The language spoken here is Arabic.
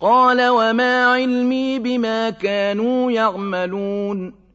قَالَ وَمَا عِلْمِي بِمَا كَانُوا يَعْمَلُونَ